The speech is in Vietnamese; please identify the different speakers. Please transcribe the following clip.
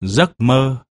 Speaker 1: giấc mơ.